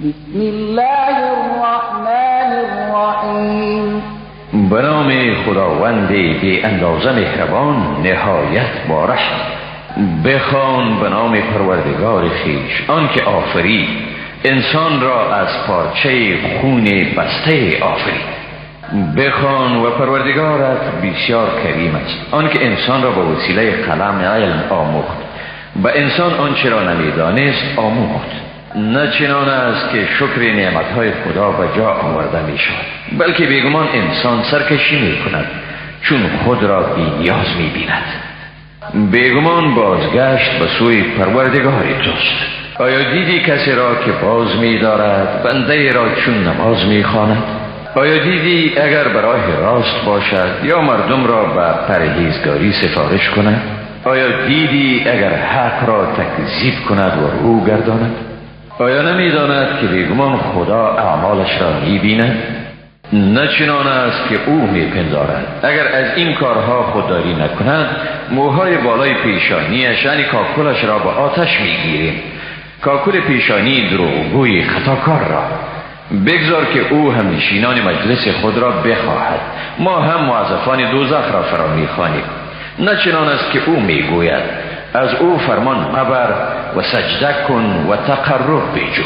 بسم الله الرحمن الرحیم به نام خداوند بی اندازه مهربان نهایت بارش بخوان به نام پروردگار خیش. آنکه آفرید انسان را از پارچه خون بسته آفرید بخوان و پروردگارت بسیار کریم است. آنکه انسان را به وسیله قلم علم آموخت. و انسان آنچه را نمی‌دانست آموخت. نه چنان است که شکر نعمتهای خدا به جا آورده می شود بلکه بیگمان انسان سرکشی می کند چون خود را بی نیاز می بیند بیگمان بازگشت به سوی پروردگاری توست. آیا دیدی کسی را که باز می دارد بنده را چون نماز می خواند آیا دیدی اگر برای راست باشد یا مردم را به پرهیزگاری سفارش کند؟ آیا دیدی اگر حق را تکذیب کند و رو گرداند؟ آیا نمی‌داند که بیگمان خدا اعمالش را می‌بیند. نه چنان است که او میپندارد. اگر از این کارها خودداری نکند موهای بالای پیشانیش یعنی کاکلش را به آتش می‌گیریم. کاکل پیشانی دروغگوی خطاکار را. بگذار که او هم نشینان مجلس خود را بخواهد. ما هم موظفان دوزخ را فرا می‌خوانیم نه چنان است که او می‌گوید از او فرمان مبر و سجده کن و تقرب بجو